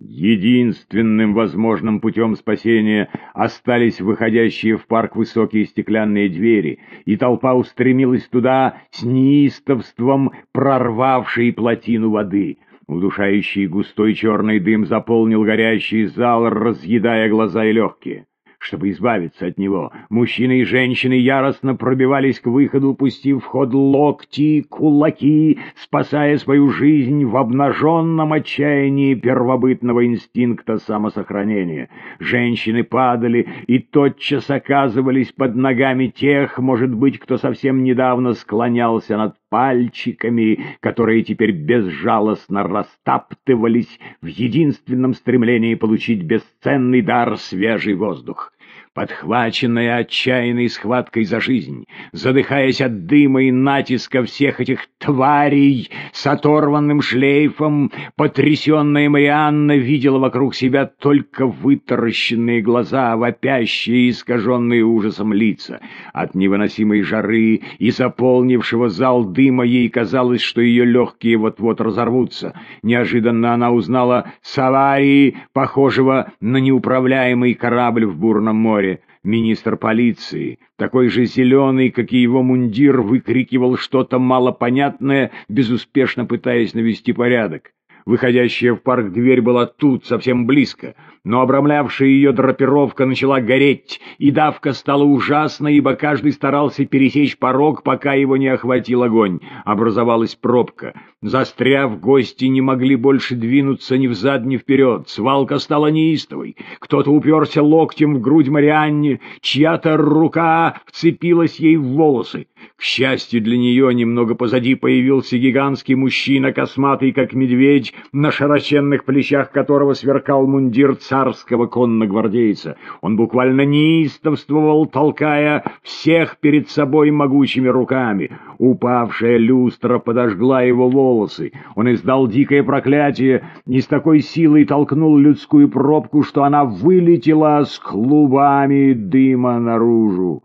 Единственным возможным путем спасения остались выходящие в парк высокие стеклянные двери, и толпа устремилась туда с неистовством, прорвавшей плотину воды. Удушающий густой черный дым заполнил горящий зал, разъедая глаза и легкие. Чтобы избавиться от него, мужчины и женщины яростно пробивались к выходу, пустив в ход локти, кулаки, спасая свою жизнь в обнаженном отчаянии первобытного инстинкта самосохранения. Женщины падали и тотчас оказывались под ногами тех, может быть, кто совсем недавно склонялся над пальчиками, которые теперь безжалостно растаптывались в единственном стремлении получить бесценный дар свежий воздух подхваченная отчаянной схваткой за жизнь, задыхаясь от дыма и натиска всех этих тварей с оторванным шлейфом, потрясенная Марианна видела вокруг себя только вытаращенные глаза, вопящие и искаженные ужасом лица. От невыносимой жары и заполнившего зал дыма ей казалось, что ее легкие вот-вот разорвутся. Неожиданно она узнала Саварии, похожего на неуправляемый корабль в бурном море министр полиции, такой же зеленый, как и его мундир, выкрикивал что-то малопонятное, безуспешно пытаясь навести порядок. Выходящая в парк дверь была тут, совсем близко, но обрамлявшая ее драпировка начала гореть, и давка стала ужасной, ибо каждый старался пересечь порог, пока его не охватил огонь. Образовалась пробка. Застряв, гости не могли больше двинуться ни взад, ни вперед. Свалка стала неистовой. Кто-то уперся локтем в грудь Марианне, чья-то рука вцепилась ей в волосы. К счастью для нее, немного позади появился гигантский мужчина, косматый, как медведь, на широченных плечах которого сверкал мундир царского конногвардейца. Он буквально неистовствовал, толкая всех перед собой могучими руками. Упавшая люстра подожгла его волосы. Он издал дикое проклятие и с такой силой толкнул людскую пробку, что она вылетела с клубами дыма наружу.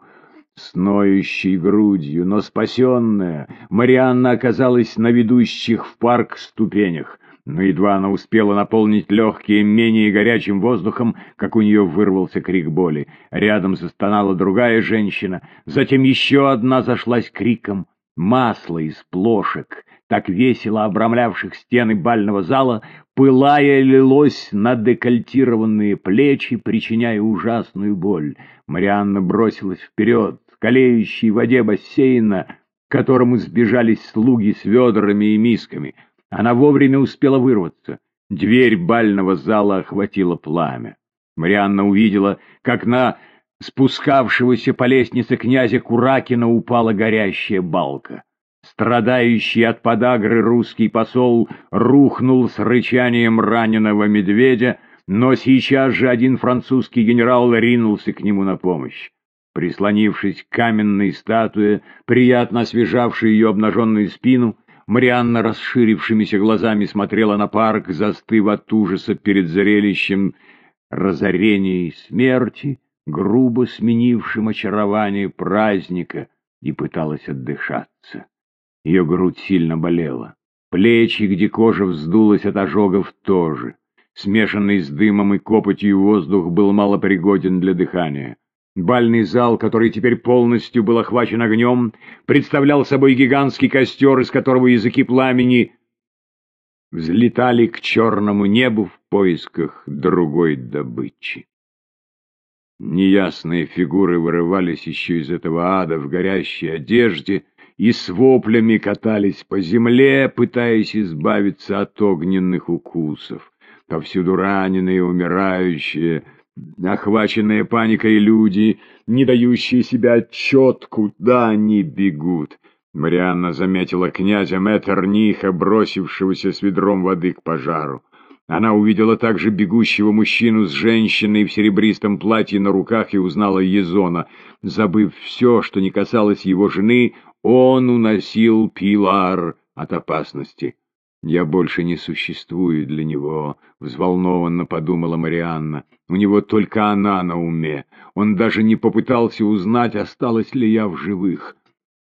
С ноющей грудью, но спасенная, Марианна оказалась на ведущих в парк ступенях. Но едва она успела наполнить легкие менее горячим воздухом, как у нее вырвался крик боли. Рядом застонала другая женщина, затем еще одна зашлась криком. Масло из плошек, так весело обрамлявших стены бального зала, пылая лилось на декольтированные плечи, причиняя ужасную боль. Марианна бросилась вперед, калеющей воде бассейна, к которому сбежались слуги с ведрами и мисками. Она вовремя успела вырваться. Дверь бального зала охватила пламя. Марианна увидела, как на спускавшегося по лестнице князя Куракина упала горящая балка. Страдающий от подагры русский посол рухнул с рычанием раненого медведя, но сейчас же один французский генерал ринулся к нему на помощь. Прислонившись к каменной статуе, приятно освежавшей ее обнаженную спину, Марианна расширившимися глазами смотрела на парк, застыв от ужаса перед зрелищем разорения и смерти, грубо сменившим очарование праздника, и пыталась отдышаться. Ее грудь сильно болела. Плечи, где кожа вздулась от ожогов, тоже. Смешанный с дымом и копотью воздух был малопригоден для дыхания. Бальный зал, который теперь полностью был охвачен огнем, представлял собой гигантский костер, из которого языки пламени взлетали к черному небу в поисках другой добычи. Неясные фигуры вырывались еще из этого ада в горящей одежде и с воплями катались по земле, пытаясь избавиться от огненных укусов. Повсюду раненые, умирающие, Охваченные паникой люди, не дающие себя отчет, куда они бегут. Марианна заметила князя Меттерниха, бросившегося с ведром воды к пожару. Она увидела также бегущего мужчину с женщиной в серебристом платье на руках и узнала Езона. Забыв все, что не касалось его жены, он уносил Пилар от опасности. «Я больше не существую для него», — взволнованно подумала Марианна. «У него только она на уме. Он даже не попытался узнать, осталась ли я в живых».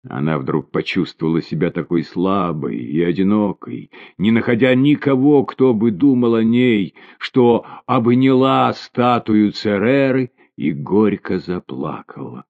Она вдруг почувствовала себя такой слабой и одинокой, не находя никого, кто бы думал о ней, что обняла статую Цереры и горько заплакала.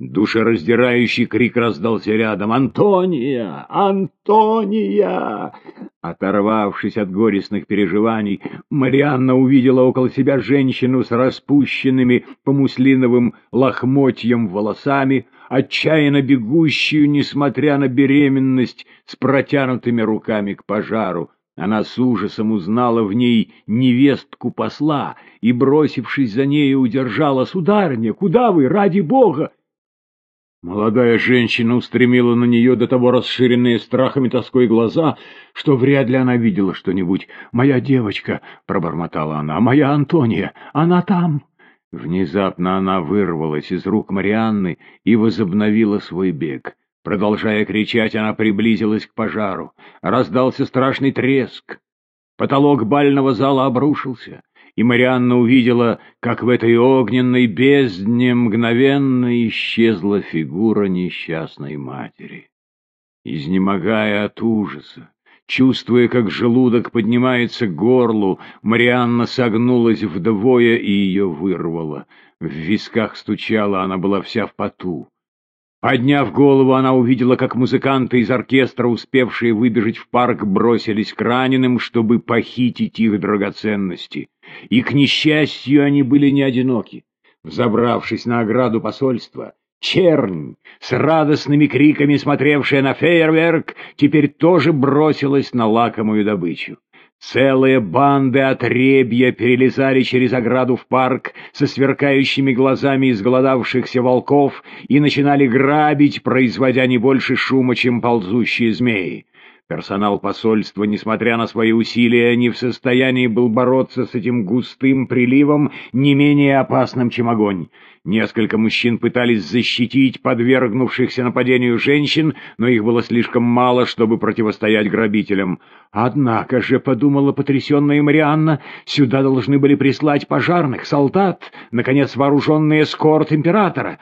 Душераздирающий крик раздался рядом. «Антония! Антония!» Оторвавшись от горестных переживаний, Марианна увидела около себя женщину с распущенными по муслиновым лохмотьям волосами, отчаянно бегущую, несмотря на беременность, с протянутыми руками к пожару. Она с ужасом узнала в ней невестку посла и, бросившись за нею, удержала «Сударыня, куда вы, ради бога?» Молодая женщина устремила на нее до того расширенные страхом и тоской глаза, что вряд ли она видела что-нибудь. «Моя девочка!» — пробормотала она. «Моя Антония! Она там!» Внезапно она вырвалась из рук Марианны и возобновила свой бег. Продолжая кричать, она приблизилась к пожару. Раздался страшный треск. Потолок бального зала обрушился и Марианна увидела, как в этой огненной бездне мгновенно исчезла фигура несчастной матери. Изнемогая от ужаса, чувствуя, как желудок поднимается к горлу, Марианна согнулась вдвое и ее вырвало. В висках стучала, она была вся в поту. Подняв голову, она увидела, как музыканты из оркестра, успевшие выбежать в парк, бросились к раненым, чтобы похитить их драгоценности. И, к несчастью, они были не одиноки. Взобравшись на ограду посольства, чернь, с радостными криками смотревшая на фейерверк, теперь тоже бросилась на лакомую добычу. Целые банды отребья перелезали через ограду в парк со сверкающими глазами изголодавшихся волков и начинали грабить, производя не больше шума, чем ползущие змеи. Персонал посольства, несмотря на свои усилия, не в состоянии был бороться с этим густым приливом, не менее опасным, чем огонь. Несколько мужчин пытались защитить подвергнувшихся нападению женщин, но их было слишком мало, чтобы противостоять грабителям. Однако же, подумала потрясенная Марианна, сюда должны были прислать пожарных, солдат, наконец вооруженный эскорт императора.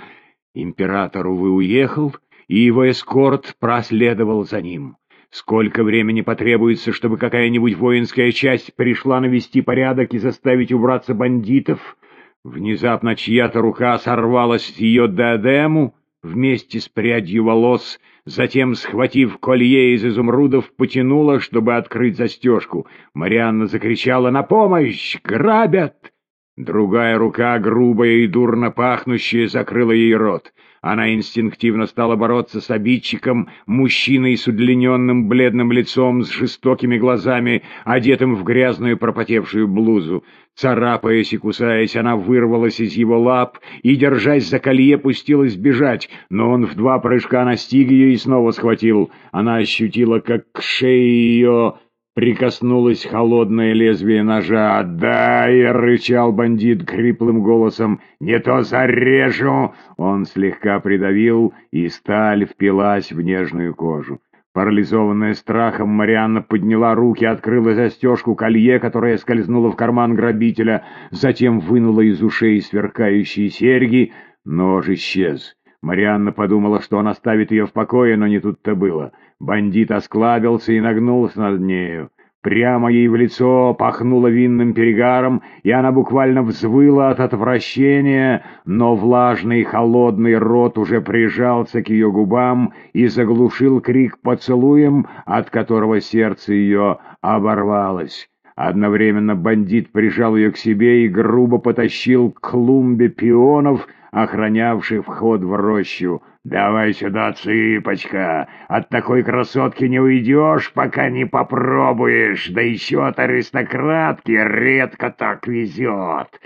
Император, увы, уехал, и его эскорт проследовал за ним. Сколько времени потребуется, чтобы какая-нибудь воинская часть пришла навести порядок и заставить убраться бандитов? Внезапно чья-то рука сорвалась с ее диадему вместе с прядью волос, затем, схватив колье из изумрудов, потянула, чтобы открыть застежку. Марианна закричала «На помощь! Грабят!» Другая рука, грубая и дурно пахнущая, закрыла ей рот. Она инстинктивно стала бороться с обидчиком, мужчиной с удлиненным бледным лицом, с жестокими глазами, одетым в грязную пропотевшую блузу. Царапаясь и кусаясь, она вырвалась из его лап и, держась за колье, пустилась бежать, но он в два прыжка настиг ее и снова схватил. Она ощутила, как к шее ее Прикоснулось холодное лезвие ножа. «Дай!» — рычал бандит хриплым голосом. «Не то зарежу!» Он слегка придавил, и сталь впилась в нежную кожу. Парализованная страхом, Марианна подняла руки, открыла застежку колье, которое скользнуло в карман грабителя, затем вынула из ушей сверкающие серьги. Нож исчез. Марианна подумала, что он оставит ее в покое, но не тут-то было. Бандит осклабился и нагнулся над нею. Прямо ей в лицо пахнуло винным перегаром, и она буквально взвыла от отвращения, но влажный холодный рот уже прижался к ее губам и заглушил крик поцелуем, от которого сердце ее оборвалось. Одновременно бандит прижал ее к себе и грубо потащил к клумбе пионов, охранявших вход в рощу. «Давай сюда, цыпочка! От такой красотки не уйдешь, пока не попробуешь, да еще от аристократки редко так везет!»